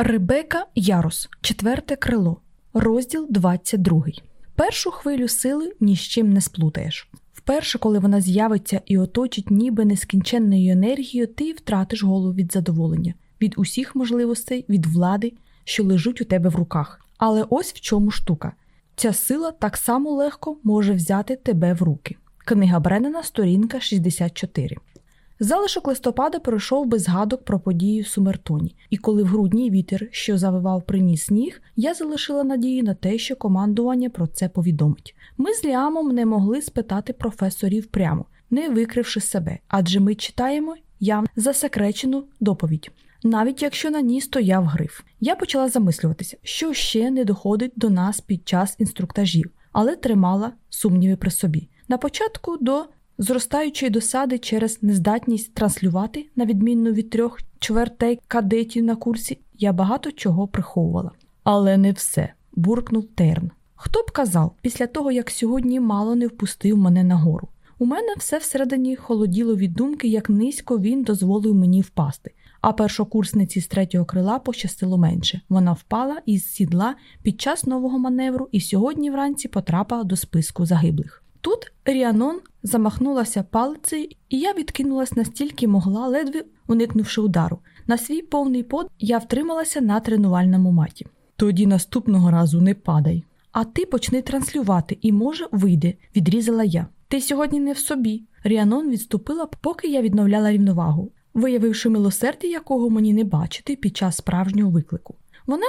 Ребека Ярос, четверте крило, розділ 22. Першу хвилю сили ні з чим не сплутаєш. Вперше, коли вона з'явиться і оточить ніби нескінченною енергією, ти втратиш голову від задоволення, від усіх можливостей, від влади, що лежуть у тебе в руках. Але ось в чому штука: ця сила так само легко може взяти тебе в руки. Книга Бреннена, сторінка 64. Залишок листопада пройшов без згадок про події в Сумертоні, і коли в грудні вітер, що завивав приніс сніг, я залишила надію на те, що командування про це повідомить. Ми з Ліамом не могли спитати професорів прямо, не викривши себе, адже ми читаємо явно засекречену доповідь. Навіть якщо на ній стояв гриф, я почала замислюватися, що ще не доходить до нас під час інструктажів, але тримала сумніви при собі. На початку до зростаючої досади через нездатність транслювати, на відміну від трьох чвертей кадетів на курсі, я багато чого приховувала. Але не все, буркнув Терн. Хто б казав, після того як сьогодні мало не впустив мене нагору. У мене все всередині холоділо від думки, як низько він дозволив мені впасти. А першокурсниці з третього крила пощастило менше. Вона впала із сідла під час нового маневру і сьогодні вранці потрапила до списку загиблих. Тут Ріанон замахнулася палицею, і я відкинулась настільки могла, ледве уникнувши удару. На свій повний под я втрималася на тренувальному маті. Тоді наступного разу не падай. А ти почни транслювати і, може, вийде, відрізала я. Ти сьогодні не в собі. Ріанон відступила, поки я відновляла рівновагу, виявивши милосердя, якого мені не бачити під час справжнього виклику. Вона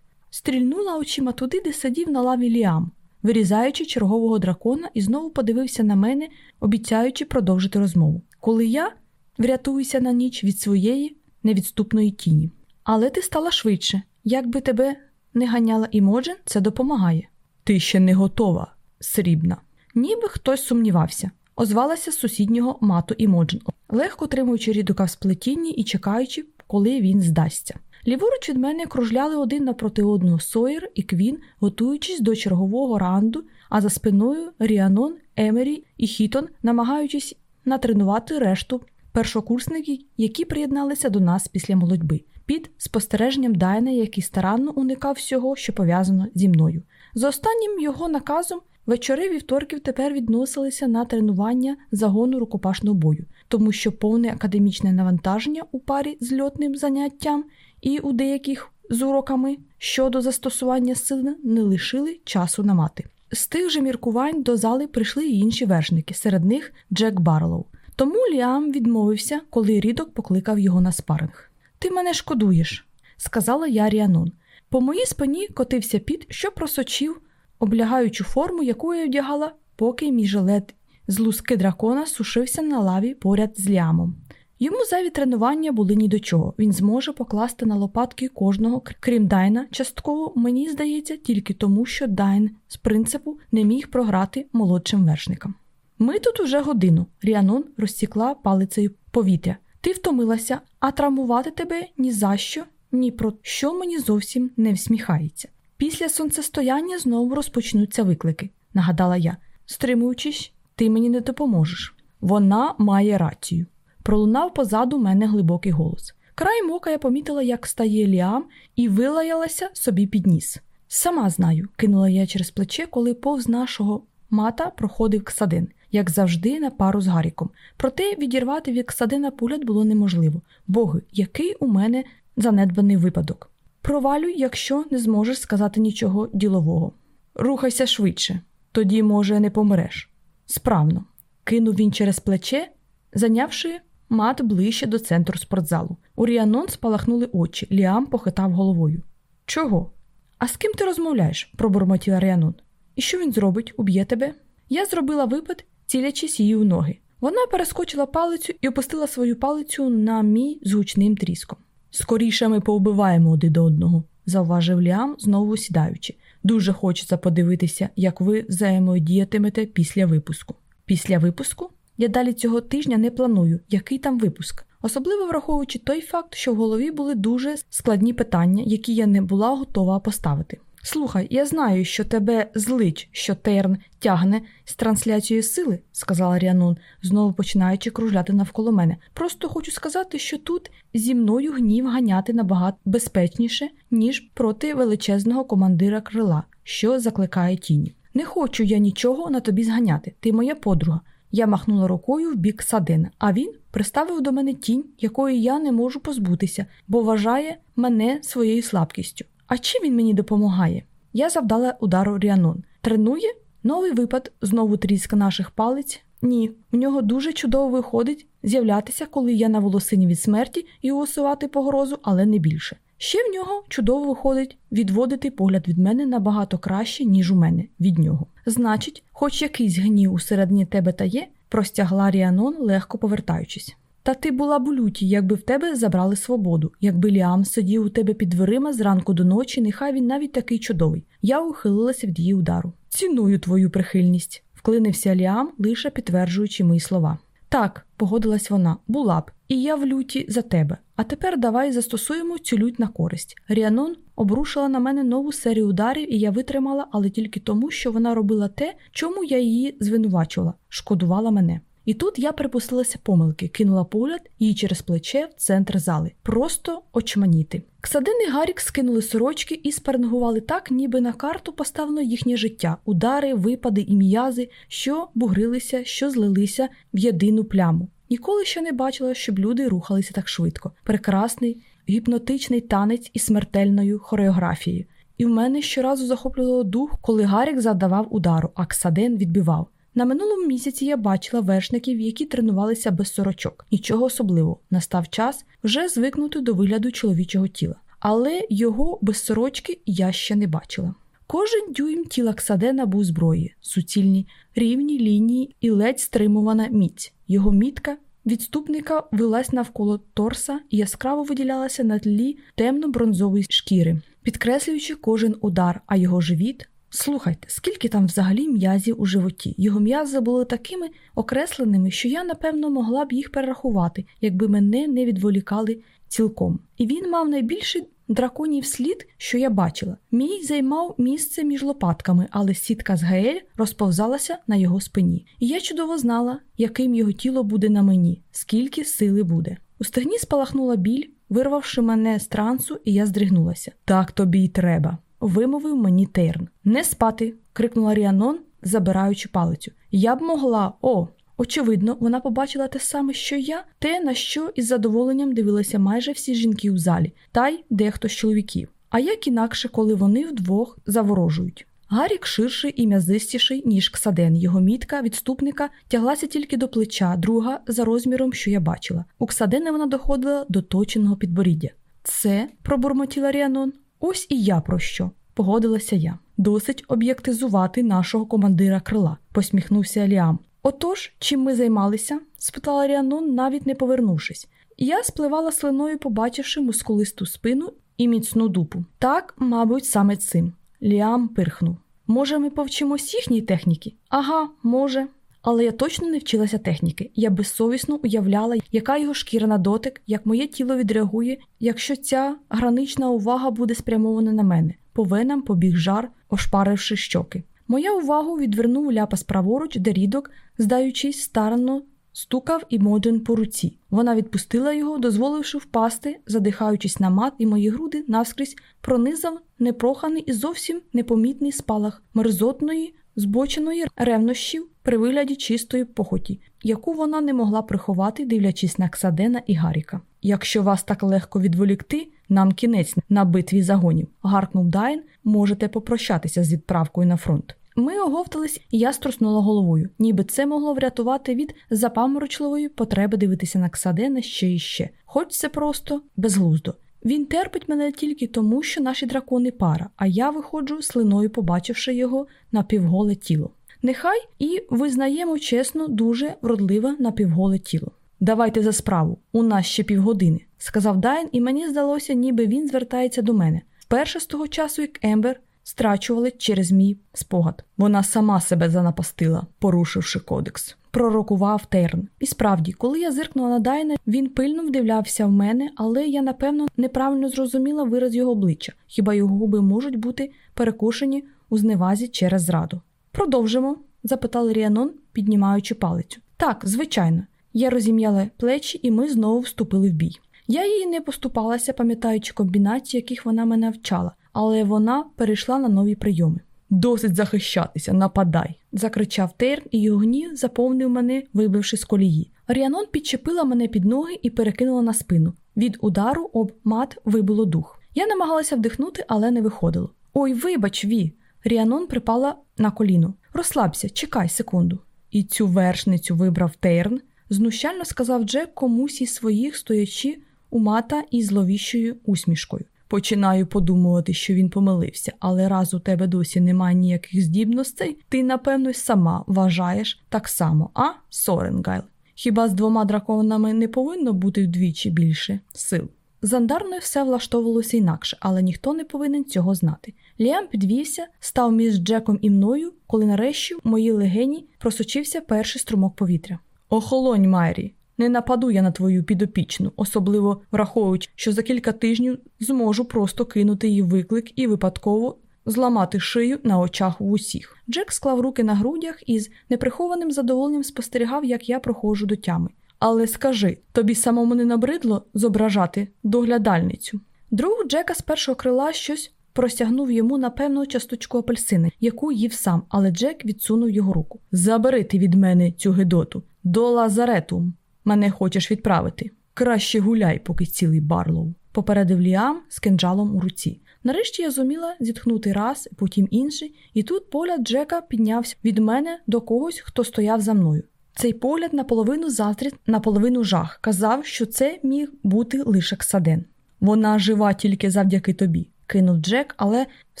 стрільнула очима туди, де сидів на лаві Ліам, вирізаючи чергового дракона, і знову подивився на мене, обіцяючи продовжити розмову. Коли я врятуюся на ніч від своєї невідступної тіні. Але ти стала швидше. Якби тебе не ганяла Імоджен, це допомагає. Ти ще не готова, срібна. Ніби хтось сумнівався. Озвалася з сусіднього мату Імоджен, легко тримуючи рідука в сплетінні і чекаючи, коли він здасться. Ліворуч від мене кружляли один напроти одного Сойер і Квін, готуючись до чергового ранду, а за спиною Ріанон, Емері і Хітон, намагаючись натренувати решту першокурсників, які приєдналися до нас після молодьби, під спостереженням Дайна, який старанно уникав всього, що пов'язано зі мною. За останнім його наказом вечори вівторків тепер відносилися на тренування загону рукопашного бою, тому що повне академічне навантаження у парі з льотним заняттям і у деяких з уроками щодо застосування сили не лишили часу на мати. З тих же міркувань до зали прийшли й інші вершники, серед них Джек Барлоу. Тому Ліам відмовився, коли рідок покликав його на спаринг. Ти мене шкодуєш, сказала я Ріанон. По моїй спині котився піт, що просочив облягаючу форму, яку я вдягала, поки мій жилет з луски дракона сушився на лаві поряд з лямом. Йому зайві тренування були ні до чого. Він зможе покласти на лопатки кожного, крім Дайна, частково, мені здається, тільки тому, що Дайн з принципу не міг програти молодшим вершникам. Ми тут уже годину. Ріанон розсікла палицею повітря. Ти втомилася, а травмувати тебе ні за що, ні про що мені зовсім не всміхається. Після сонцестояння знову розпочнуться виклики, нагадала я, стримуючись, ти мені не допоможеш. Вона має рацію. Пролунав позаду мене глибокий голос. Край мока я помітила, як стає Ліам, і вилаялася собі під ніс. Сама знаю, кинула я через плече, коли повз нашого мата проходив Ксадин, як завжди, на пару з Гаріком. Проте відірвати від Ксадина пулят було неможливо. Боги, який у мене занедбаний випадок. Провалюй, якщо не зможеш сказати нічого ділового. Рухайся швидше, тоді, може, не помреш. Справно, кинув він через плече, зайнявши мат ближче до центру спортзалу. У Ріанон спалахнули очі, Ліам похитав головою. Чого? А з ким ти розмовляєш? пробурмотіла Ріанон. І що він зробить? Уб'є тебе? Я зробила випад, цілячись її у ноги. Вона перескочила палицю і опустила свою палицю на мій з тріском. Скоріше ми повбиваємо один до одного, завважив Ліам, знову сідаючи. Дуже хочеться подивитися, як ви взаємодіятимете після випуску. Після випуску? Я далі цього тижня не планую, який там випуск. Особливо враховуючи той факт, що в голові були дуже складні питання, які я не була готова поставити. Слухай, я знаю, що тебе злить, що терн тягне з трансляцією сили, сказала Ріанон, знову починаючи кружляти навколо мене. Просто хочу сказати, що тут зі мною гнів ганяти набагато безпечніше, ніж проти величезного командира крила, що закликає тіні. Не хочу я нічого на тобі зганяти. Ти моя подруга. Я махнула рукою в бік садина, а він приставив до мене тінь, якої я не можу позбутися, бо вважає мене своєю слабкістю. А чим він мені допомагає? Я завдала удару Ріанон. Тренує новий випад, знову тріска наших палець. Ні, в нього дуже чудово виходить з'являтися, коли я на волосині від смерті і усувати погрозу, але не більше. Ще в нього чудово виходить відводити погляд від мене набагато краще, ніж у мене від нього. Значить, хоч якийсь гнів усередині тебе та є, простягла Ріанон, легко повертаючись. Та ти була б у люті, якби в тебе забрали свободу, якби Ліам сидів у тебе під дверима зранку до ночі, нехай він навіть такий чудовий. Я ухилилася від її удару. Ціную твою прихильність, вклинився Ліам, лише підтверджуючи мої слова. Так, погодилась вона, була б, і я в люті за тебе. А тепер давай застосуємо цю лють на користь. Ріанон обрушила на мене нову серію ударів, і я витримала, але тільки тому, що вона робила те, чому я її звинувачувала, шкодувала мене. І тут я припустилася помилки, кинула погляд її через плече в центр зали. Просто очманіти. Ксадин і Гарік скинули сорочки і спарингували так, ніби на карту поставлено їхнє життя, удари, випади і м'язи, що бугрилися, що злилися в єдину пляму. Ніколи ще не бачила, щоб люди рухалися так швидко. Прекрасний, гіпнотичний танець із смертельною хореографією. І в мене щоразу захоплювало дух, коли Гарік задавав удару, а Ксаден відбивав. На минулому місяці я бачила вершників, які тренувалися без сорочок. Нічого особливого. Настав час вже звикнути до вигляду чоловічого тіла. Але його без сорочки я ще не бачила. Кожен дюйм тіла Ксадена був зброї, суцільні, рівні лінії і ледь стримувана міць. Його мітка відступника вилась навколо торса і яскраво виділялася на тлі темно-бронзової шкіри, підкреслюючи кожен удар, а його живіт. Слухайте, скільки там взагалі м'язів у животі? Його м'язи були такими окресленими, що я, напевно, могла б їх перерахувати, якби мене не відволікали цілком. І він мав найбільший драконів слід, що я бачила. Мій займав місце між лопатками, але сітка з Гаель розповзалася на його спині. І я чудово знала, яким його тіло буде на мені, скільки сили буде. У стегні спалахнула біль, вирвавши мене з трансу, і я здригнулася. Так тобі й треба. Вимовив мені Терн. Не спати. крикнула Ріанон, забираючи палицю. Я б могла, о, Очевидно, вона побачила те саме, що я, те, на що із задоволенням дивилися майже всі жінки у залі, та й дехто з чоловіків. А як інакше, коли вони вдвох заворожують. Гарік ширший і м'язистіший, ніж Ксаден. Його мітка відступника тяглася тільки до плеча, друга за розміром, що я бачила. У Ксадена вона доходила до точеного підборіддя. Це, пробурмотіла Ріанон, ось і я про що. Погодилася я. Досить об'єктизувати нашого командира крила, посміхнувся Ліам. Отож, чим ми займалися? спитала Ріанон, навіть не повернувшись. Я спливала слиною, побачивши мускулисту спину і міцну дупу. Так, мабуть, саме цим. Ліам пирхнув. Може, ми повчимось їхньої техніки? Ага, може. Але я точно не вчилася техніки. Я безсовісно уявляла, яка його шкіра на дотик, як моє тіло відреагує, якщо ця гранична увага буде спрямована на мене. По венам побіг жар, ошпаривши щоки. Моя увагу відвернув ляпас праворуч, де рідок, здаючись, старанно стукав і Моджен по руці. Вона відпустила його, дозволивши впасти, задихаючись на мат, і мої груди навскрізь пронизав непроханий і зовсім непомітний спалах мерзотної, збоченої ревнощів при вигляді чистої похоті, яку вона не могла приховати, дивлячись на Ксадена і Гаріка. Якщо вас так легко відволікти, нам кінець на битві загонів, гаркнув Дайн, можете попрощатися з відправкою на фронт. Ми оговтались, і я струснула головою, ніби це могло врятувати від запаморочливої потреби дивитися на Ксадена ще і ще, хоч це просто безглуздо. Він терпить мене тільки тому, що наші дракони пара, а я виходжу слиною, побачивши його напівголе тіло. Нехай і визнаємо чесно, дуже вродливе напівголе тіло. Давайте за справу, у нас ще півгодини, сказав Дайн, і мені здалося, ніби він звертається до мене. Вперше з того часу, як Ембер страчували через мій спогад. Вона сама себе занапастила, порушивши кодекс. Пророкував Терн. І справді, коли я зиркнула на Дайна, він пильно вдивлявся в мене, але я напевно неправильно зрозуміла вираз його обличчя. Хіба його губи можуть бути перекушені у зневазі через зраду? Продовжимо? запитав Ріанон, піднімаючи палицю. Так, звичайно. Я розім'яла плечі, і ми знову вступили в бій. Я їй не поступалася, пам'ятаючи комбінації, яких вона мене вчала, але вона перейшла на нові прийоми. Досить захищатися, нападай, закричав Тейрн, і його гнів заповнив мене, вибивши з колії. Ріанон підчепила мене під ноги і перекинула на спину. Від удару об мат вибило дух. Я намагалася вдихнути, але не виходило. Ой, вибач, Ві. Ріанон припала на коліно. Розслабся, чекай секунду. І цю вершницю вибрав Тейрн, знущально сказав Джек комусь із своїх, стоячи у мата із зловіщою усмішкою. Починаю подумувати, що він помилився, але раз у тебе досі немає ніяких здібностей, ти, напевно, сама вважаєш так само, а, Соренгайл? Хіба з двома драконами не повинно бути вдвічі більше сил? З Андарною все влаштовувалося інакше, але ніхто не повинен цього знати. Ліам підвівся, став між Джеком і мною, коли нарешті в моїй легені просочився перший струмок повітря. Охолонь, Майрі, не нападу я на твою підопічну, особливо враховуючи, що за кілька тижнів зможу просто кинути її виклик і випадково зламати шию на очах у усіх. Джек склав руки на грудях і з неприхованим задоволенням спостерігав, як я проходжу до тями. Але скажи, тобі самому не набридло зображати доглядальницю? Друг Джека з першого крила щось простягнув йому напевно часточку апельсини, яку їв сам, але Джек відсунув його руку. Забери ти від мене цю гидоту до лазарету. Мене хочеш відправити. Краще гуляй, поки цілий Барлоу, попередив Ліам з кинджалом у руці. Нарешті я зуміла зітхнути раз, потім інший, і тут погляд Джека піднявся від мене до когось, хто стояв за мною. Цей погляд наполовину заздріт, наполовину жах, казав, що це міг бути лише Ксаден. Вона жива тільки завдяки тобі, кинув Джек, але в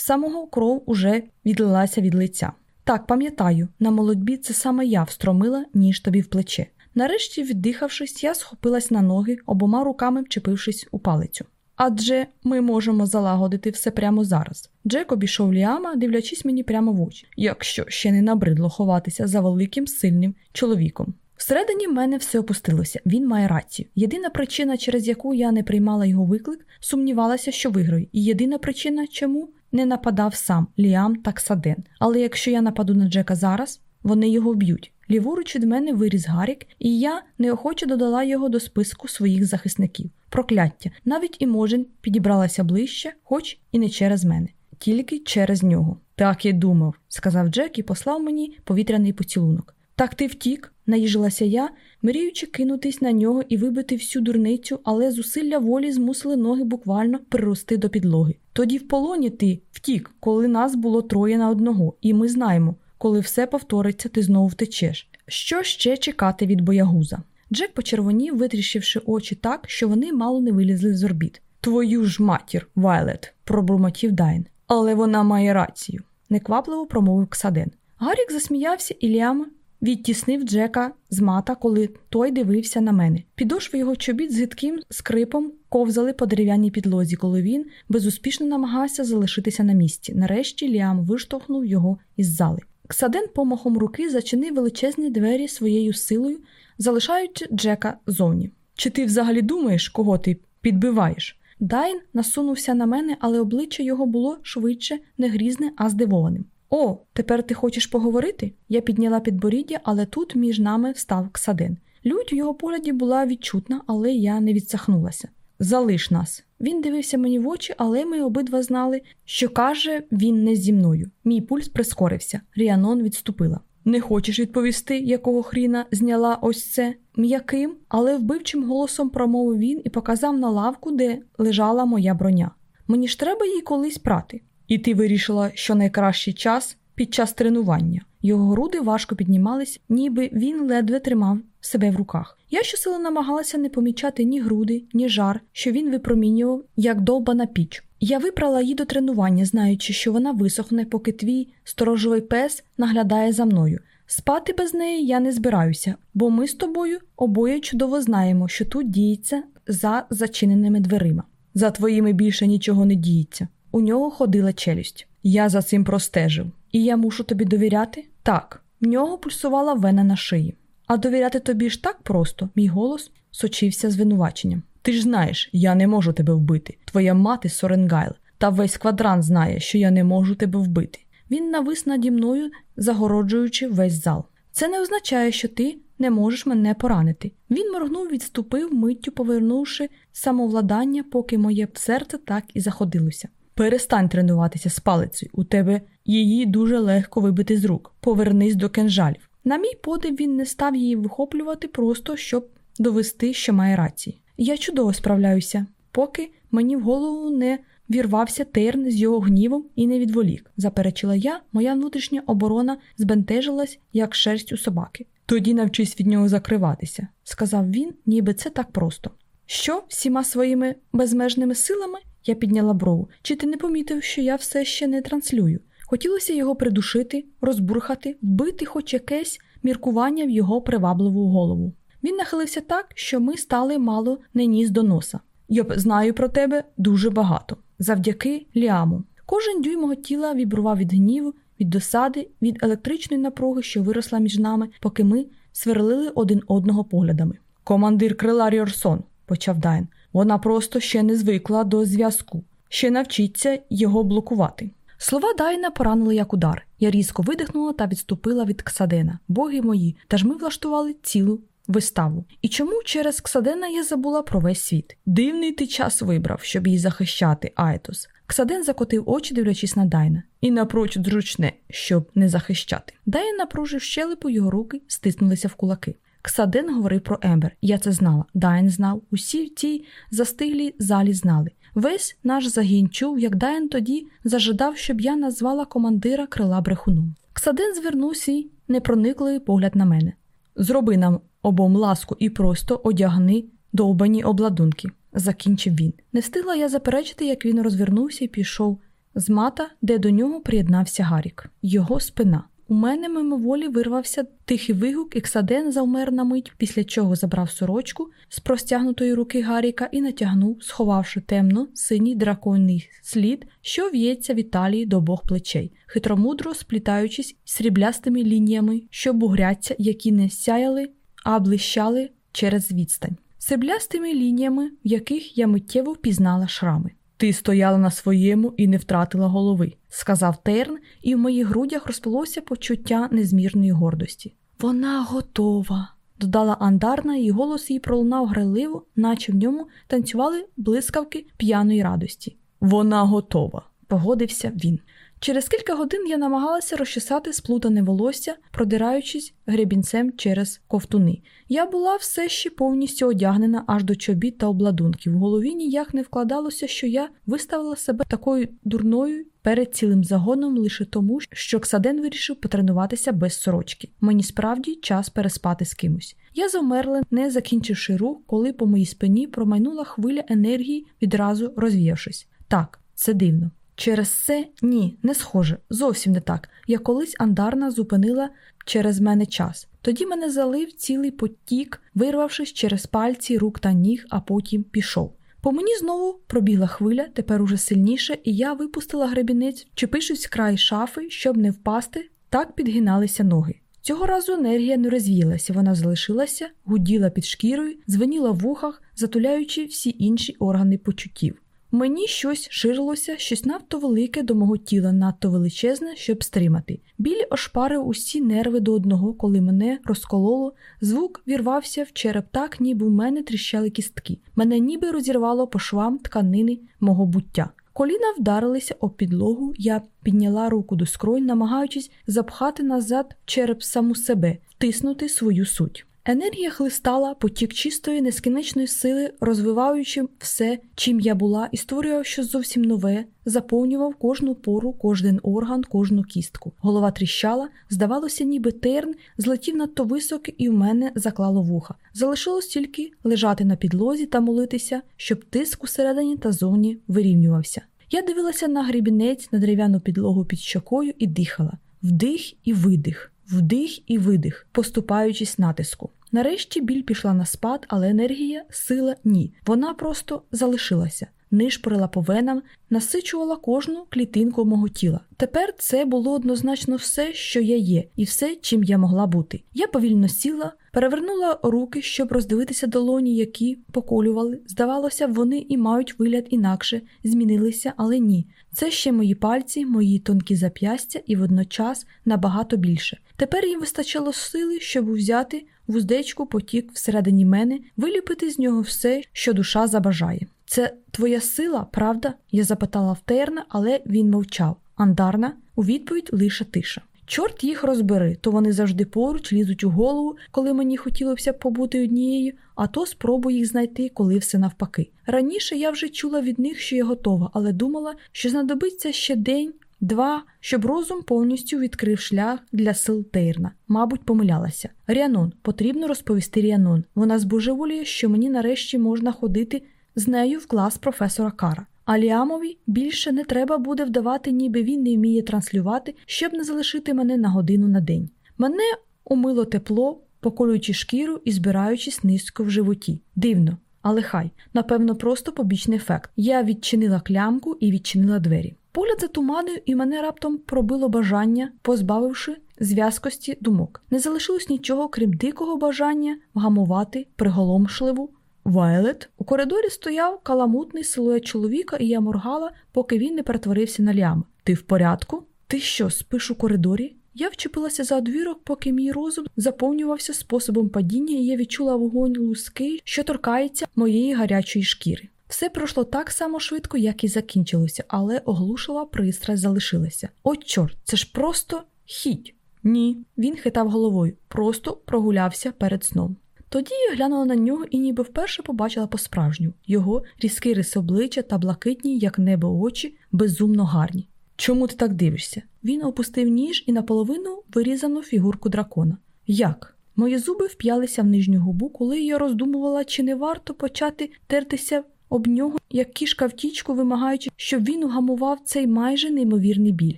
самого кров уже відлилася від лиця. Так, пам'ятаю, на молодьбі це саме я встромила, ніж тобі в плече. Нарешті, віддихавшись, я схопилась на ноги, обома руками вчепившись у палицю. Адже ми можемо залагодити все прямо зараз. Джек обійшов Ліама, дивлячись мені прямо в очі, якщо ще не набридло ховатися за великим сильним чоловіком. Всередині мене все опустилося, він має рацію. Єдина причина, через яку я не приймала його виклик, сумнівалася, що виграю, і єдина причина, чому не нападав сам Ліам та Ксаден. Але якщо я нападу на Джека зараз, вони його вб'ють. Ліворуч від мене виріс Гарік, і я неохоче додала його до списку своїх захисників. Прокляття, навіть і Іможен підібралася ближче, хоч і не через мене, тільки через нього. Так і думав, сказав Джек і послав мені повітряний поцілунок. Так ти втік, наїжилася я, мріючи кинутись на нього і вибити всю дурницю, але зусилля волі змусили ноги буквально прирости до підлоги. Тоді в полоні ти втік, коли нас було троє на одного, і ми знаємо, коли все повториться, ти знову втечеш. Що ще чекати від боягуза? Джек почервонів, витріщивши очі так, що вони мало не вилізли з орбіт. Твою ж матір, Вайлет, пробурмотів Дайн. Але вона має рацію, неквапливо промовив Ксаден. Гарік засміявся і Ліам відтіснив Джека з мата, коли той дивився на мене. Підошви його чобіт з гидким скрипом ковзали по дерев'яній підлозі, коли він безуспішно намагався залишитися на місці. Нарешті Ліам виштовхнув його із зали. Ксаден помахом руки зачинив величезні двері своєю силою, залишаючи Джека зовні. Чи ти взагалі думаєш, кого ти підбиваєш? Дайн насунувся на мене, але обличчя його було швидше не грізне, а здивованим. О, тепер ти хочеш поговорити? Я підняла підборіддя, але тут між нами встав Ксаден. Лють у його погляді була відчутна, але я не відсахнулася. Залиш нас. Він дивився мені в очі, але ми обидва знали, що каже він не зі мною. Мій пульс прискорився. Ріанон відступила. Не хочеш відповісти, якого хріна зняла ось це м'яким, але вбивчим голосом промовив він і показав на лавку, де лежала моя броня. Мені ж треба її колись прати. І ти вирішила, що найкращий час під час тренування. Його груди важко піднімались, ніби він ледве тримав себе в руках. Я щосили намагалася не помічати ні груди, ні жар, що він випромінював, як довбана піч. Я випрала її до тренування, знаючи, що вона висохне, поки твій сторожовий пес наглядає за мною. Спати без неї я не збираюся, бо ми з тобою обоє чудово знаємо, що тут діється за зачиненими дверима. За твоїми більше нічого не діється. У нього ходила челюсть. Я за цим простежив. І я мушу тобі довіряти? Так. В нього пульсувала вена на шиї. А довіряти тобі ж так просто, мій голос сочився звинуваченням. Ти ж знаєш, я не можу тебе вбити. Твоя мати Соренгайл, та весь квадрант знає, що я не можу тебе вбити. Він навис наді мною, загороджуючи весь зал. Це не означає, що ти не можеш мене поранити. Він моргнув, відступив, миттю повернувши самовладання, поки моє серце так і заходилося. Перестань тренуватися з палицею, у тебе її дуже легко вибити з рук. Повернись до кинжалів. На мій подив він не став її вихоплювати, просто щоб довести, що має рації. Я чудово справляюся, поки мені в голову не вірвався терн з його гнівом і не відволік. Заперечила я, моя внутрішня оборона збентежилась, як шерсть у собаки. Тоді навчись від нього закриватися, сказав він, ніби це так просто. Що, всіма своїми безмежними силами? Я підняла брову. Чи ти не помітив, що я все ще не транслюю? Хотілося його придушити, розбурхати, вбити хоч якесь міркування в його привабливу голову. Він нахилився так, що ми стали мало не ніс до носа. Я знаю про тебе дуже багато. Завдяки ліаму. Кожен дюйм мого тіла вібрував від гніву, від досади, від електричної напруги, що виросла між нами, поки ми сверлили один одного поглядами. Командир крила Ріорсон, почав Дайн. Вона просто ще не звикла до зв'язку, ще навчиться його блокувати. Слова Дайна поранили як удар. Я різко видихнула та відступила від Ксадена. Боги мої, та ж ми влаштували цілу виставу. І чому через Ксадена я забула про весь світ? Дивний ти час вибрав, щоб її захищати, Айтос. Ксаден закотив очі, дивлячись на Дайна, і напрочуд зручне, щоб не захищати. Дайн напружив щелепу, його руки стиснулися в кулаки. Ксаден говорив про Ембер, я це знала. Дайн знав, усі в цій застиглій залі знали. Весь наш загін чув, як Дайн тоді зажадав, щоб я назвала командира крила брехуном. Ксаден звернув свій непроникливий погляд на мене. Зроби нам обом ласку і просто одягни довбані обладунки, закінчив він. Не встигла я заперечити, як він розвернувся і пішов з мата, де до нього приєднався Гарік, його спина. У мене мимоволі вирвався тихий вигук, і Ксаден завмер на мить, після чого забрав сорочку з простягнутої руки Гаріка і натягнув, сховавши темно синій драконний слід, що в'ється від талії до обох плечей, хитромудро сплітаючись сріблястими лініями, що бугряться, які не сяяли, а блищали через відстань, сріблястими лініями, в яких я миттєво впізнала шрами. Ти стояла на своєму і не втратила голови, сказав Терн, і в моїх грудях розпалося почуття незмірної гордості. Вона готова, додала Андарна, і голос її пролунав грайливо, наче в ньому танцювали блискавки п'яної радості. Вона готова, погодився він. Через кілька годин я намагалася розчесати сплутане волосся, продираючись гребінцем через ковтуни. Я була все ще повністю одягнена аж до чобіт та обладунків. В голові ніяк не вкладалося, що я виставила себе такою дурною перед цілим загоном лише тому, що Ксаден вирішив потренуватися без сорочки. Мені справді час переспати з кимось. Я завмерла, не закінчивши рух, коли по моїй спині промайнула хвиля енергії, відразу розвівшись. Так, це дивно. Через це ні, не схоже, зовсім не так. Я колись андарна зупинила через мене час. Тоді мене залив цілий потік, вирвавшись через пальці, рук та ніг, а потім пішов. По мені знову пробігла хвиля, тепер уже сильніше, і я випустила гребінець, чепившись в край шафи, щоб не впасти, так підгиналися ноги. Цього разу енергія не розвіялася, вона залишилася, гуділа під шкірою, звеніла в вухах, затуляючи всі інші органи почуттів. Мені щось ширилося, щось надто велике до мого тіла, надто величезне, щоб стримати. Біль ошпарив усі нерви до одного, коли мене розкололо, звук вірвався в череп так, ніби в мене тріщали кістки. Мене ніби розірвало по швам тканини мого буття. Коліна вдарилися об підлогу, я підняла руку до скронь, намагаючись запхати назад череп саму себе, втиснути свою суть. Енергія хлистала, потік чистої, нескінченної сили, розвиваючи все, чим я була, і створював щось зовсім нове, заповнював кожну пору, кожен орган, кожну кістку. Голова тріщала, здавалося, ніби терн злетів надто високо і в мене заклало вуха. Залишилось тільки лежати на підлозі та молитися, щоб тиск усередині та зовні вирівнювався. Я дивилася на грібінець, на дерев'яну підлогу під щокою і дихала. Вдих і видих, вдих і видих, поступаючись натиску. Нарешті біль пішла на спад, але енергія, сила ні. Вона просто залишилася нишпорила по венам, насичувала кожну клітинку мого тіла. Тепер це було однозначно все, що я є, і все, чим я могла бути. Я повільно сіла, перевернула руки, щоб роздивитися долоні, які поколювали. Здавалося, вони і мають вигляд інакше, змінилися, але ні. Це ще мої пальці, мої тонкі зап'ястя і водночас набагато більше. Тепер їм вистачало сили, щоб взяти вуздечку потік всередині мене, виліпити з нього все, що душа забажає. Це твоя сила, правда? я запитала в Терна, але він мовчав. Андарна у відповідь лише тиша. Чорт їх розбери, то вони завжди поруч лізуть у голову, коли мені хотілося б побути однією, а то спробую їх знайти, коли все навпаки. Раніше я вже чула від них, що я готова, але думала, що знадобиться ще день, два, щоб розум повністю відкрив шлях для сил Тейрна. Мабуть, помилялася. Ріанон, потрібно розповісти Ріанон. Вона збожеволіє, що мені нарешті можна ходити з нею в клас професора Кара. А Ліамові більше не треба буде вдавати, ніби він не вміє транслювати, щоб не залишити мене на годину на день. Мене умило тепло, поколюючи шкіру і збираючись низько в животі. Дивно, але хай, напевно, просто побічний ефект. Я відчинила клямку і відчинила двері. Погляд затуманив, і мене раптом пробило бажання, позбавивши зв'язкості думок. Не залишилось нічого, крім дикого бажання вгамувати приголомшливу Вайлет у коридорі стояв каламутний силует чоловіка, і я моргала, поки він не перетворився на ляма. Ти в порядку? Ти що, спиш у коридорі? Я вчепилася за одвірок, поки мій розум заповнювався способом падіння, і я відчула вогонь луски, що торкається моєї гарячої шкіри. Все пройшло так само швидко, як і закінчилося, але оглушила пристрасть залишилася. О, чорт, це ж просто хіть. Ні, він хитав головою, просто прогулявся перед сном. Тоді я глянула на нього і ніби вперше побачила по-справжню його різкий рис обличчя та блакитні, як небо очі, безумно гарні. Чому ти так дивишся? Він опустив ніж і наполовину вирізану фігурку дракона. Як? Мої зуби вп'ялися в нижню губу, коли я роздумувала, чи не варто почати тертися об нього, як кішка втічку, вимагаючи, щоб він угамував цей майже неймовірний біль.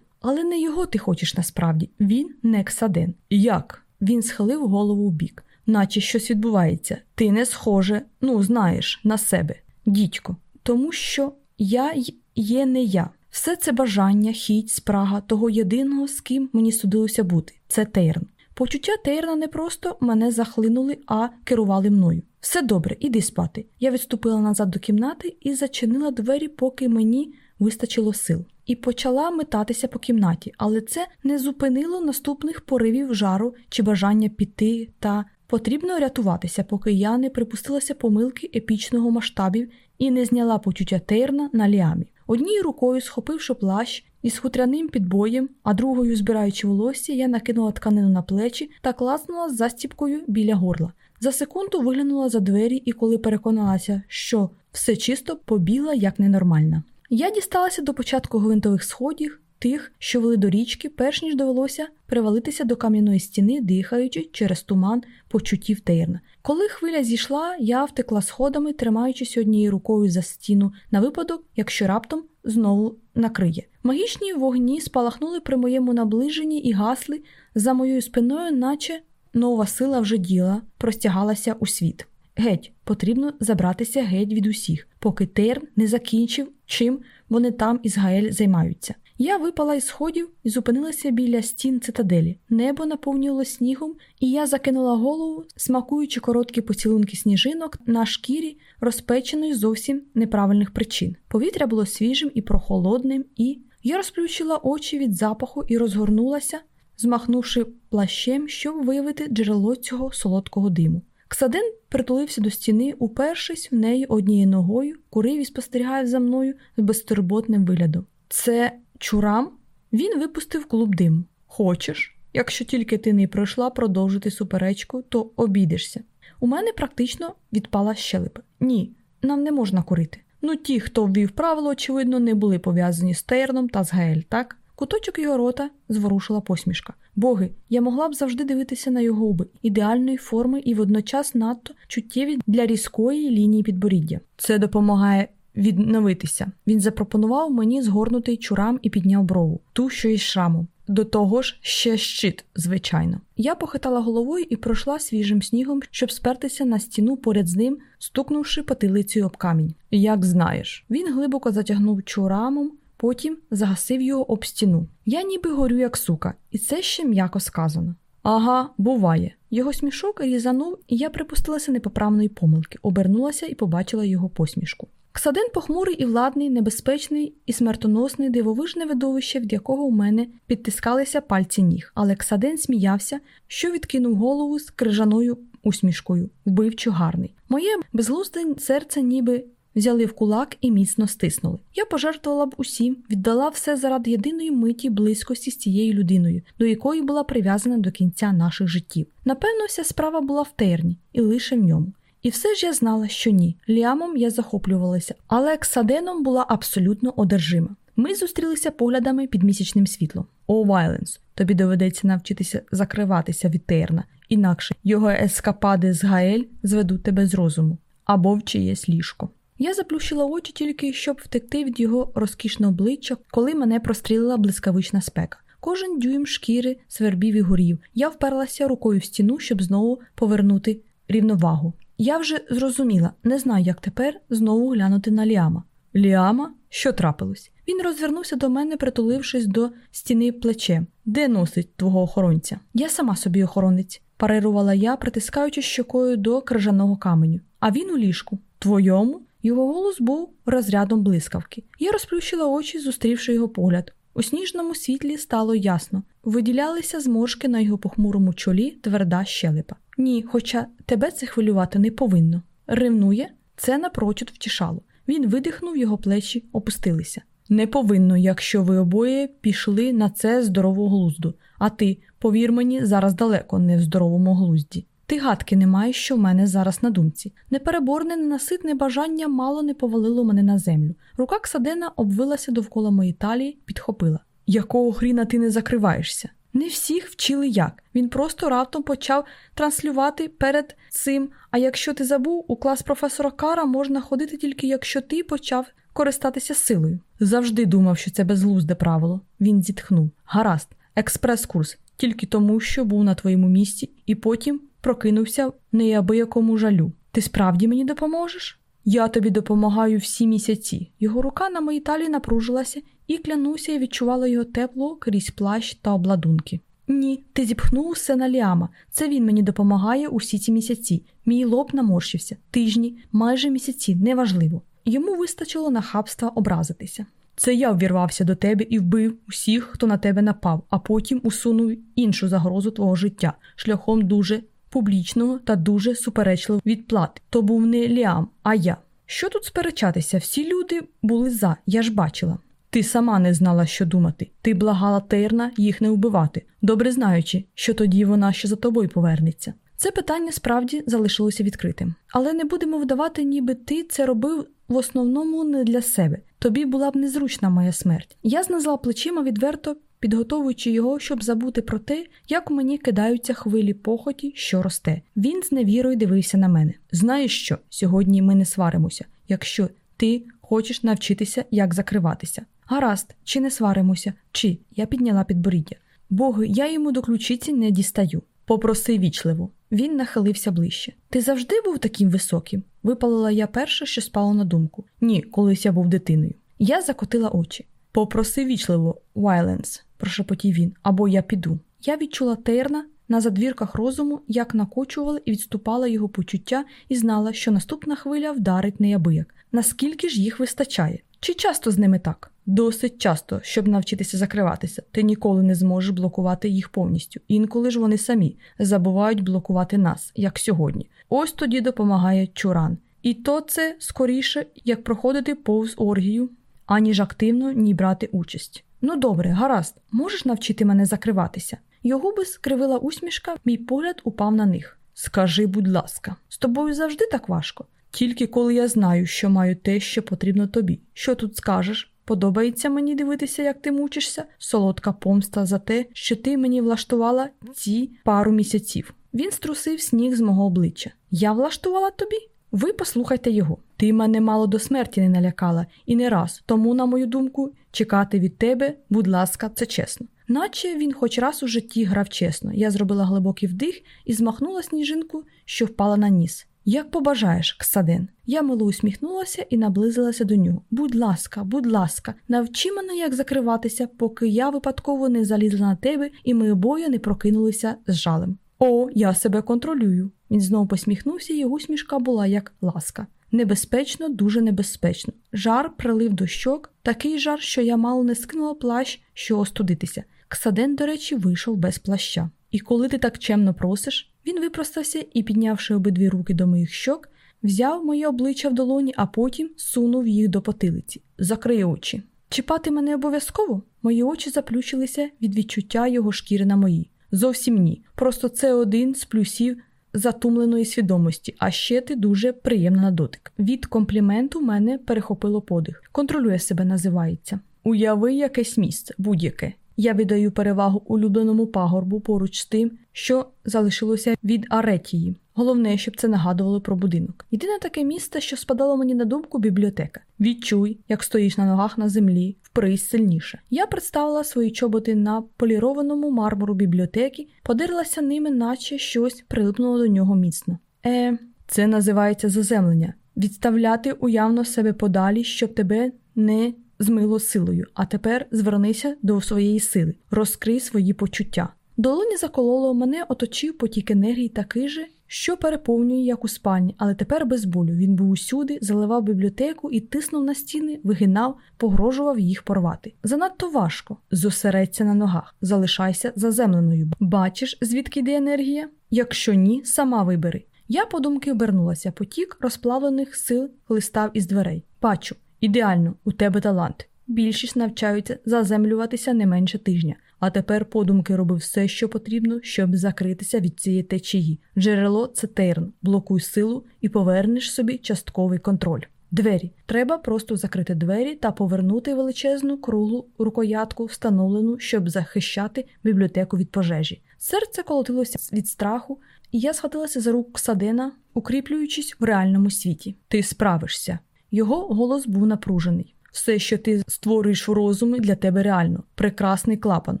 Але не його ти хочеш насправді, він не ксаден. Як? Він схилив голову в бік наче щось відбувається. Ти не схоже, ну, знаєш, на себе, дідько, тому що я є не я. Все це бажання, хіть, спрага того єдиного, з ким мені судилося бути це Тейрн. Почуття Тейрна не просто мене захлинули, а керували мною. Все добре, іди спати. Я відступила назад до кімнати і зачинила двері, поки мені вистачило сил. І почала метатися по кімнаті, але це не зупинило наступних поривів жару чи бажання піти та Потрібно рятуватися, поки я не припустилася помилки епічного масштабів і не зняла почуття Тейрна на ліамі. Однією рукою, схопивши плащ із хутряним підбоєм, а другою, збираючи волосся, я накинула тканину на плечі та класнула з застіпкою біля горла. За секунду виглянула за двері і, коли переконалася, що все чисто побігла як ненормальна. Я дісталася до початку гвинтових сходів, тих, що вели до річки, перш ніж довелося привалитися до кам'яної стіни, дихаючи через туман почуттів Тейрна. Коли хвиля зійшла, я втекла сходами, тримаючись однією рукою за стіну на випадок, якщо раптом знову накриє. Магічні вогні спалахнули при моєму наближенні і гасли за моєю спиною, наче нова сила вже діла, простягалася у світ. Геть, потрібно забратися геть від усіх, поки Терн не закінчив, чим вони там із Гаель займаються. Я випала із сходів і зупинилася біля стін цитаделі. Небо наповнювало снігом, і я закинула голову, смакуючи короткі поцілунки сніжинок на шкірі, розпеченої зовсім неправильних причин. Повітря було свіжим і прохолодним, і я розплющила очі від запаху і розгорнулася, змахнувши плащем, щоб виявити джерело цього солодкого диму. Ксаден притулився до стіни, упершись в неї однією ногою, курив і спостерігає за мною з безтурботним виглядом. Це Чурам він випустив клуб диму. Хочеш? Якщо тільки ти не пройшла продовжити суперечку, то обійдешся. У мене практично відпала щелепа. Ні, нам не можна курити. Ну ті, хто ввів правило, очевидно, не були пов'язані з Терном та з Гаель, так? Куточок його рота зворушила посмішка. Боги, я могла б завжди дивитися на його губи, ідеальної форми і водночас надто чуттєві для різкої лінії підборіддя. Це допомагає відновитися. Він запропонував мені згорнутий чурам і підняв брову, ту, що із шрамом. до того ж ще щит, звичайно. Я похитала головою і пройшла свіжим снігом, щоб спертися на стіну поряд з ним, стукнувши потилицею об камінь. Як знаєш, він глибоко затягнув чурамом, потім загасив його об стіну. Я ніби горю, як сука, і це ще м'яко сказано. Ага, буває. Його смішок різанув, і я припустилася непоправної помилки, обернулася і побачила його посмішку. Ксадин похмурий і владний, небезпечний і смертоносний дивовижне видовище, від якого у мене підтискалися пальці ніг. Але Ксадин сміявся, що відкинув голову з крижаною усмішкою, вбивчо гарний. Моє безглузде серце ніби взяли в кулак і міцно стиснули. Я пожертвувала б усім, віддала все заради єдиної миті близькості з цією людиною, до якої була прив'язана до кінця наших життів. Напевно, вся справа була в терні і лише в ньому. І все ж я знала, що ні. Ліамом я захоплювалася, але Ксаденом була абсолютно одержима. Ми зустрілися поглядами під місячним світлом. О, Вайленс, тобі доведеться навчитися закриватися від Терна, інакше його ескапади з Гаель зведуть тебе з розуму або в чиєсь ліжко. Я заплющила очі тільки, щоб втекти від його розкішного обличчя, коли мене прострілила блискавична спека. Кожен дюйм шкіри свербів і горів. Я вперлася рукою в стіну, щоб знову повернути рівновагу. Я вже зрозуміла, не знаю, як тепер знову глянути на Ліама. Ліама, що трапилось? Він розвернувся до мене, притулившись до стіни плечем. Де носить твого охоронця? Я сама собі охоронець, парирувала я, притискаючи щокою до крижаного каменю. А він у ліжку. Твоєму? Його голос був розрядом блискавки. Я розплющила очі, зустрівши його погляд. У сніжному світлі стало ясно. Виділялися зморшки на його похмурому чолі тверда щелепа. Ні, хоча тебе це хвилювати не повинно. Ревнує, це напрочуд втішало. Він видихнув, його плечі опустилися. Не повинно, якщо ви обоє пішли на це здорового глузду, а ти, повір мені, зараз далеко не в здоровому глузді. Ти гадки не маєш, що в мене зараз на думці. Непереборне, ненаситне бажання мало не повалило мене на землю. Рука Ксадена обвилася довкола моєї талії, підхопила. Якого хріна ти не закриваєшся? Не всіх вчили як. Він просто раптом почав транслювати перед цим. А якщо ти забув, у клас професора Кара можна ходити тільки якщо ти почав користатися силою. Завжди думав, що це безглузде правило. Він зітхнув. Гаразд, експрес-курс, тільки тому, що був на твоєму місці, і потім прокинувся в неабиякому жалю. Ти справді мені допоможеш? Я тобі допомагаю всі місяці. Його рука на моїй талії напружилася, і клянуся, я відчувала його тепло крізь плащ та обладунки. Ні, ти зіпхнув усе на ліама. Це він мені допомагає усі ці місяці. Мій лоб наморщився, тижні, майже місяці, неважливо. Йому вистачило нахабства образитися. Це я ввірвався до тебе і вбив усіх, хто на тебе напав, а потім усунув іншу загрозу твого життя шляхом дуже публічного та дуже суперечливого відплати. То був не Ліам, а я. Що тут сперечатися? Всі люди були за, я ж бачила. Ти сама не знала, що думати. Ти благала Тейрна їх не вбивати, добре знаючи, що тоді вона ще за тобою повернеться. Це питання справді залишилося відкритим. Але не будемо вдавати, ніби ти це робив в основному не для себе. Тобі була б незручна моя смерть. Я знизла плечима відверто підготовуючи його, щоб забути про те, як мені кидаються хвилі похоті, що росте. Він з невірою дивився на мене. Знаєш що? Сьогодні ми не сваримося, якщо ти хочеш навчитися, як закриватися. Гаразд, чи не сваримося, чи я підняла підборіддя. Боги, я йому до ключиці не дістаю. Попроси вічливо. Він нахилився ближче. Ти завжди був таким високим? Випалила я перше, що спало на думку. Ні, колись я був дитиною. Я закотила очі. Попроси вічливо, Вайленс, прошепотів він, або я піду. Я відчула Тейрна на задвірках розуму, як накочували і відступала його почуття, і знала, що наступна хвиля вдарить неабияк. Наскільки ж їх вистачає? Чи часто з ними так? Досить часто, щоб навчитися закриватися, ти ніколи не зможеш блокувати їх повністю. Інколи ж вони самі забувають блокувати нас, як сьогодні. Ось тоді допомагає Чуран. І то це скоріше, як проходити повз оргію, аніж активно ні брати участь. Ну добре, гаразд, можеш навчити мене закриватися? Його губи скривила усмішка, мій погляд упав на них. Скажи, будь ласка, з тобою завжди так важко. Тільки коли я знаю, що маю те, що потрібно тобі. Що тут скажеш? Подобається мені дивитися, як ти мучишся, солодка помста за те, що ти мені влаштувала ці пару місяців. Він струсив сніг з мого обличчя. Я влаштувала тобі? Ви послухайте його. Ти мене мало до смерті не налякала, і не раз. Тому, на мою думку, Чекати від тебе, будь ласка, це чесно. Наче він хоч раз у житті грав чесно. Я зробила глибокий вдих і змахнула сніжинку, що впала на ніс. Як побажаєш, Ксаден. Я мило усміхнулася і наблизилася до нього. Будь ласка, будь ласка, навчи мене, як закриватися, поки я випадково не залізла на тебе, і ми обоє не прокинулися з жалем. О, я себе контролюю. Він знову посміхнувся, його усмішка була як ласка. Небезпечно, дуже небезпечно. Жар прилив до щок, такий жар, що я мало не скинула плащ, що остудитися. Ксаден, до речі, вийшов без плаща. І коли ти так чемно просиш, він випростався і, піднявши обидві руки до моїх щок, взяв моє обличчя в долоні, а потім сунув їх до потилиці. Закрий очі. Чіпати мене обов'язково? Мої очі заплющилися від відчуття його шкіри на моїй. Зовсім ні. Просто це один з плюсів затумленої свідомості, а ще ти дуже приємна на дотик. Від компліменту мене перехопило подих. Контролює себе, називається. Уяви якесь місце, будь-яке. Я віддаю перевагу улюбленому пагорбу поруч з тим, що залишилося від Аретії. Головне, щоб це нагадувало про будинок. Єдине таке місце, що спадало мені на думку, бібліотека. Відчуй, як стоїш на ногах на землі, впрись сильніше. Я представила свої чоботи на полірованому мармуру бібліотеки, подерлася ними, наче щось прилипнуло до нього міцно. Е, це називається заземлення. Відставляти уявно себе подалі, щоб тебе не змило силою, а тепер звернися до своєї сили, розкрий свої почуття. Долоні закололо мене, оточив потік енергії такий же, що переповнює, як у спальні, але тепер без болю. Він був усюди, заливав бібліотеку і тиснув на стіни, вигинав, погрожував їх порвати. Занадто важко. Зосередься на ногах, залишайся заземленою. Бачиш, звідки йде енергія? Якщо ні, сама вибери. Я подумки обернулася, потік розплавлених сил хлистав із дверей. Бачу, ідеально, у тебе талант. Більшість навчаються заземлюватися не менше тижня, а тепер подумки робив все, що потрібно, щоб закритися від цієї течії. Джерело це терн, блокуй силу і повернеш собі частковий контроль. Двері. Треба просто закрити двері та повернути величезну круглу рукоятку, встановлену, щоб захищати бібліотеку від пожежі. Серце колотилося від страху, і я схватилася за руку Садена, укріплюючись в реальному світі. Ти справишся. Його голос був напружений. Все, що ти створюєш в розумі, для тебе реально. Прекрасний клапан.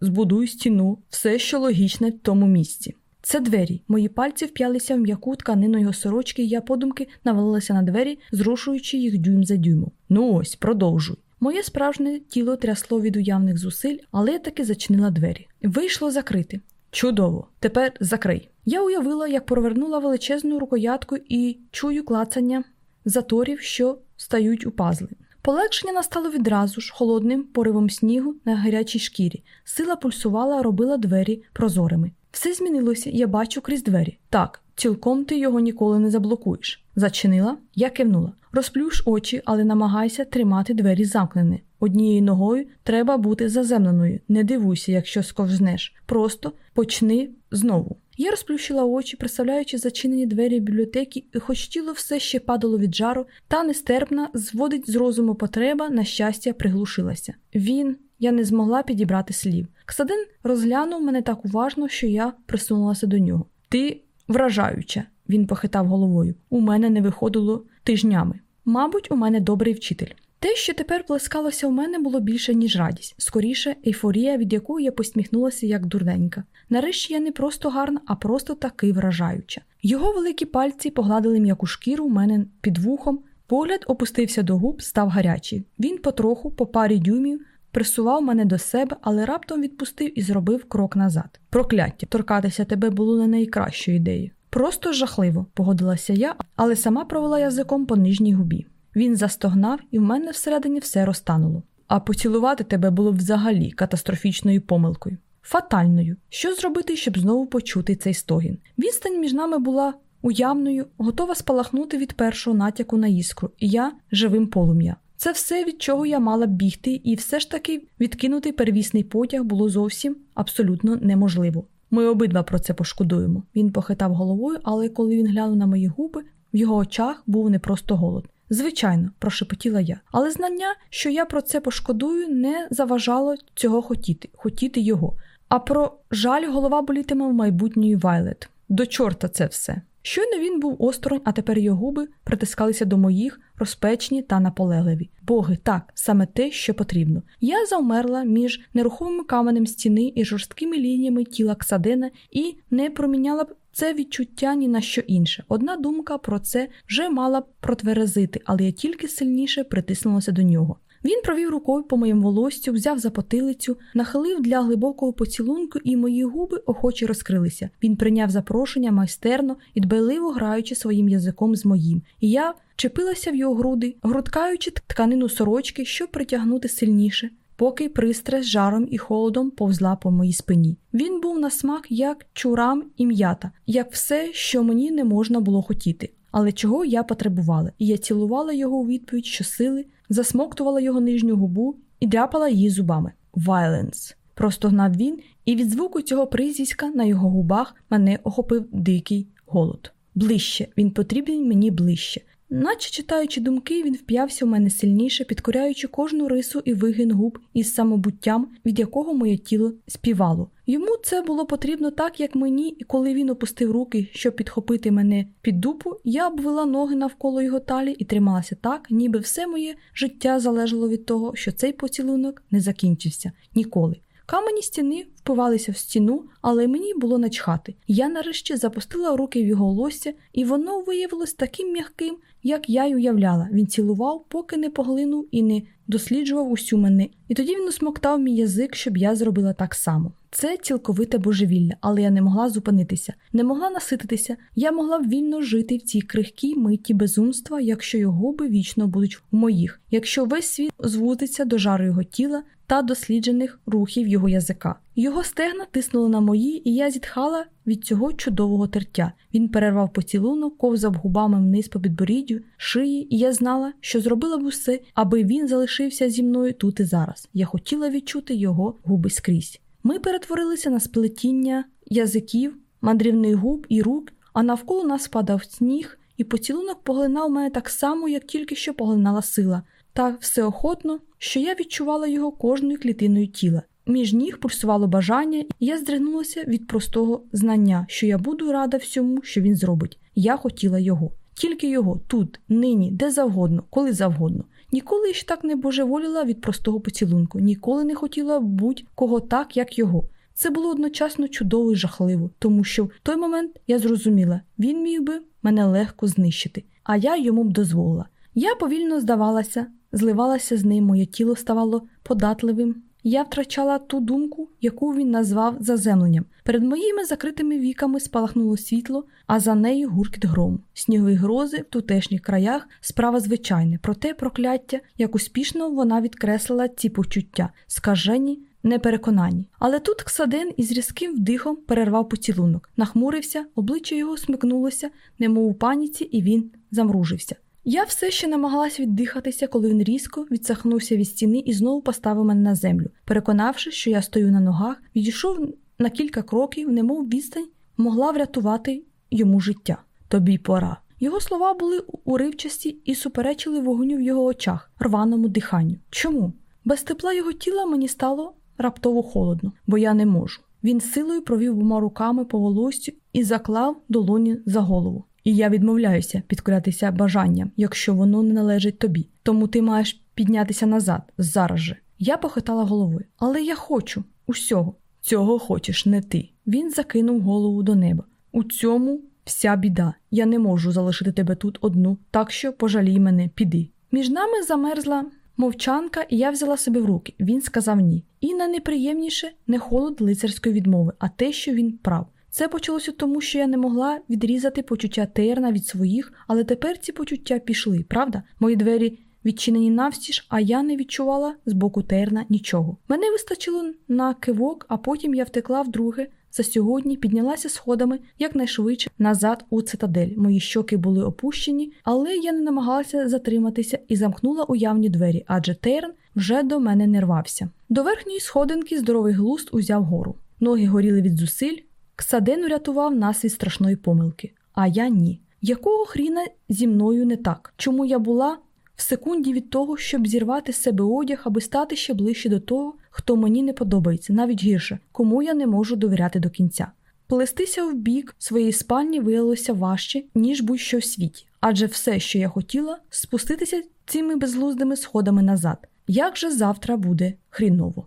Збудуй стіну, все, що логічне в тому місці. Це двері. Мої пальці вп'ялися в м'яку тканину його сорочки, і я подумки навалилася на двері, зрушуючи їх дюйм за дюймом. Ну ось, продовжуй. Моє справжнє тіло трясло від уявних зусиль, але я таки зачинила двері. Вийшло закрити. Чудово! Тепер закрий. Я уявила, як провернула величезну рукоятку і чую клацання заторів, що стають у пазли. Полегшення настало відразу ж холодним поривом снігу на гарячій шкірі. Сила пульсувала, робила двері прозорими. Все змінилося, я бачу крізь двері. Так, цілком ти його ніколи не заблокуєш. Зачинила, я кивнула. Розплющ очі, але намагайся тримати двері замкнені. Однією ногою треба бути заземленою. Не дивуйся, якщо сковзнеш. Просто почни знову. Я розплющила очі, представляючи зачинені двері бібліотеки, і хоч тіло все ще падало від жару, та нестерпна, зводить з розуму потреба, на щастя, приглушилася. Він, я не змогла підібрати слів. Ксадин розглянув мене так уважно, що я присунулася до нього. Ти вражаюча, він похитав головою. У мене не виходило тижнями. Мабуть, у мене добрий вчитель. Те, що тепер плескалося у мене, було більше, ніж радість, скоріше, ейфорія, від якої я посміхнулася як дурненька. Нарешті я не просто гарна, а просто таки вражаюча. Його великі пальці погладили м'яку шкіру у мене під вухом, погляд опустився до губ, став гарячий. Він потроху, по парі дюймів, присував мене до себе, але раптом відпустив і зробив крок назад. Прокляття, торкатися тебе було не найкращою ідеєю. Просто жахливо, погодилася я, але сама провела язиком по нижній губі. Він застогнав, і в мене всередині все розтануло. А поцілувати тебе було взагалі катастрофічною помилкою. Фатальною. Що зробити, щоб знову почути цей стогін? Відстань між нами була уявною, готова спалахнути від першого натяку на іскру, і я живим полум'я. Це все, від чого я мала бігти, і все ж таки відкинути первісний потяг було зовсім абсолютно неможливо. Ми обидва про це пошкодуємо. Він похитав головою, але коли він глянув на мої губи, в його очах був не просто голод. Звичайно, прошепотіла я, але знання, що я про це пошкодую, не заважало цього хотіти, хотіти його. А про жаль голова болітиме в майбутньої Вайлет. До чорта це все. Щойно він був осторонь, а тепер його губи притискалися до моїх, розпечні та наполегливі. Боги, так, саме те, що потрібно. Я завмерла між нерухомим каменем стіни і жорсткими лініями тіла Ксадена і не проміняла б це відчуття ні на що інше. Одна думка про це вже мала б протверезити, але я тільки сильніше притиснулася до нього. Він провів рукою по моєму волоссю, взяв за потилицю, нахилив для глибокого поцілунку, і мої губи охоче розкрилися. Він прийняв запрошення майстерно і дбайливо граючи своїм язиком з моїм. І я чепилася в його груди, грудкаючи тканину сорочки, щоб притягнути сильніше. Поки пристрасть жаром і холодом повзла по моїй спині. Він був на смак як чурам і м'ята, як все, що мені не можна було хотіти, але чого я потребувала, і я цілувала його у відповідь щосили, засмоктувала його нижню губу і дряпала її зубами. Вайленс. Просто гнав він, і від звуку цього прізвиська на його губах мене охопив дикий голод. Ближче, він потрібен мені ближче. Наче читаючи думки, він вп'явся в мене сильніше, підкоряючи кожну рису і вигин губ із самобуттям, від якого моє тіло співало. Йому це було потрібно так, як мені, і коли він опустив руки, щоб підхопити мене під дупу, я обвела ноги навколо його талі і трималася так, ніби все моє життя залежало від того, що цей поцілунок не закінчився ніколи. Камені стіни впивалися в стіну, але мені було начхати. Я нарешті запустила руки в його лосся, і воно виявилось таким м'яким, як я й уявляла. Він цілував, поки не поглинув і не досліджував усю мене. І тоді він усмоктав мій язик, щоб я зробила так само. Це цілковите божевілля, але я не могла зупинитися, не могла насититися. Я могла б вільно жити в цій крихкій миті безумства, якщо його губи вічно будуть в моїх, якщо весь світ звузиться до жару його тіла та досліджених рухів його язика. Його стегна тиснули на мої, і я зітхала від цього чудового тертя. Він перервав поцілунок, ковзав губами вниз по підборіддю, шиї, і я знала, що зробила б усе, аби він залишився зі мною тут і зараз. Я хотіла відчути його губи скрізь. Ми перетворилися на сплетіння язиків, мандрівних губ і рук, а навколо нас спадав сніг, і поцілунок поглинав мене так само, як тільки що поглинала сила, та всеохотно, що я відчувала його кожною клітиною тіла. Між ніг пульсувало бажання, і я здригнулася від простого знання, що я буду рада всьому, що він зробить. Я хотіла його. Тільки його тут, нині, де завгодно, коли завгодно. Ніколи ще так не божеволіла від простого поцілунку, ніколи не хотіла будь-кого так, як його. Це було одночасно чудово і жахливо, тому що в той момент я зрозуміла, він міг би мене легко знищити, а я йому б дозволила. Я повільно здавалася, зливалася з ним, моє тіло ставало податливим. Я втрачала ту думку, яку він назвав заземленням. Перед моїми закритими віками спалахнуло світло, а за нею гуркіт грому. Снігові грози в тутешніх краях справа звичайна, проте прокляття, як успішно вона відкреслила ці почуття, скажені, непереконані. Але тут Ксаден із різким вдихом перервав поцілунок, нахмурився, обличчя його смикнулося, немов у паніці, і він замружився. Я все ще намагалась віддихатися, коли він різко відсахнувся від стіни і знову поставив мене на землю. Переконавши, що я стою на ногах, відійшов на кілька кроків, немов відстань могла врятувати йому життя. Тобі пора. Його слова були уривчасті і суперечили вогню в його очах, рваному диханню. Чому? Без тепла його тіла мені стало раптово холодно, бо я не можу. Він силою провів двома руками по волоссю і заклав долоні за голову. І я відмовляюся підкорятися бажанням, якщо воно не належить тобі. Тому ти маєш піднятися назад зараз же. Я похитала головою. Але я хочу усього. Цього хочеш не ти. Він закинув голову до неба. У цьому вся біда. Я не можу залишити тебе тут одну, так що пожалій мене, піди. Між нами замерзла мовчанка, і я взяла себе в руки. Він сказав ні. І на неприємніше не холод лицарської відмови, а те, що він прав. Це почалося тому, що я не могла відрізати почуття Терна від своїх, але тепер ці почуття пішли, правда? Мої двері відчинені навстіж, а я не відчувала з боку Терна нічого. Мене вистачило на кивок, а потім я втекла вдруге. За сьогодні піднялася сходами якнайшвидше назад у цитадель. Мої щоки були опущені, але я не намагалася затриматися і замкнула уявні двері, адже Терн вже до мене не рвався. До верхньої сходинки здоровий глуст узяв гору. Ноги горіли від зусиль, Ксаден урятував нас від страшної помилки, а я ні. Якого хріна зі мною не так? Чому я була в секунді від того, щоб зірвати з себе одяг, аби стати ще ближче до того, хто мені не подобається, навіть гірше, кому я не можу довіряти до кінця? Плестися в бік своєї спальні виявилося важче, ніж будь-що в світі, адже все, що я хотіла, спуститися цими безглуздими сходами назад. Як же завтра буде хріново?